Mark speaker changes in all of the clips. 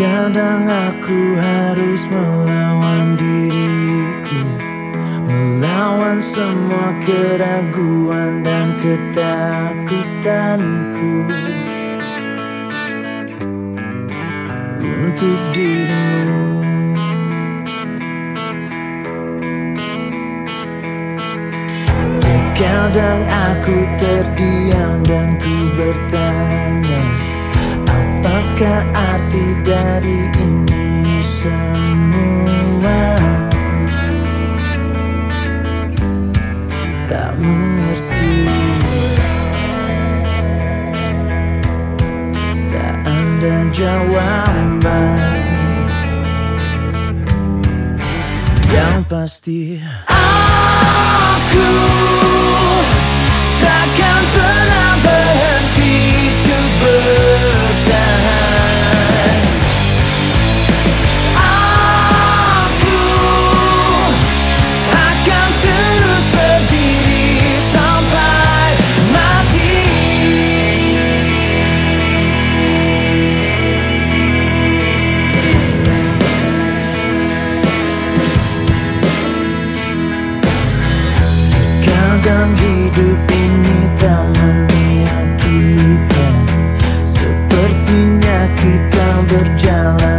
Speaker 1: Kadang aku harus melawan diriku Melawan semua keraguan dan ketakutanku. Untuk dirimu. Kadang aku terdiam dan ku bertanya Apakah arti dari ini semua Tak mengerti Tak ada jawaban. Yang pasti Aku takkan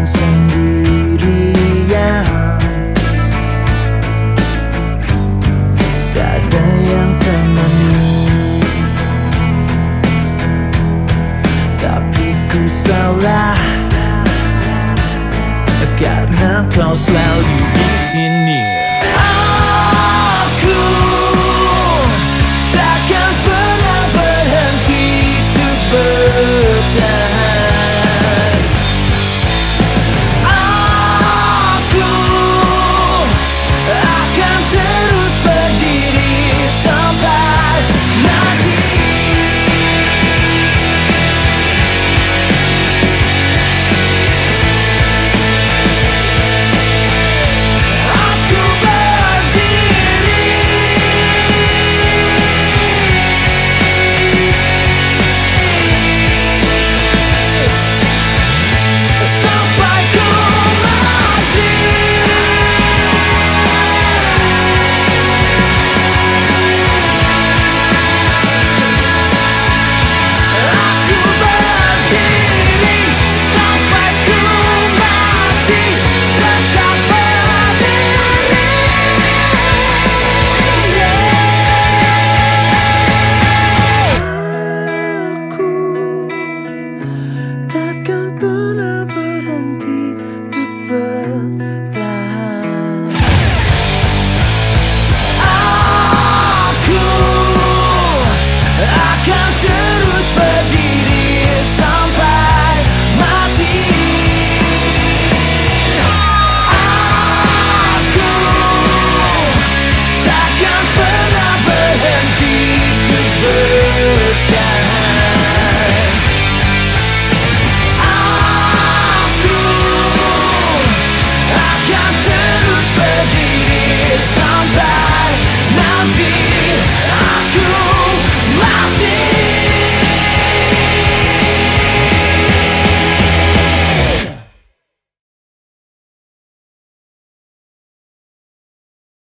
Speaker 1: berjalan sendirian. Tak ada yang temani Tapi ku salah. Karena kau selalu di sini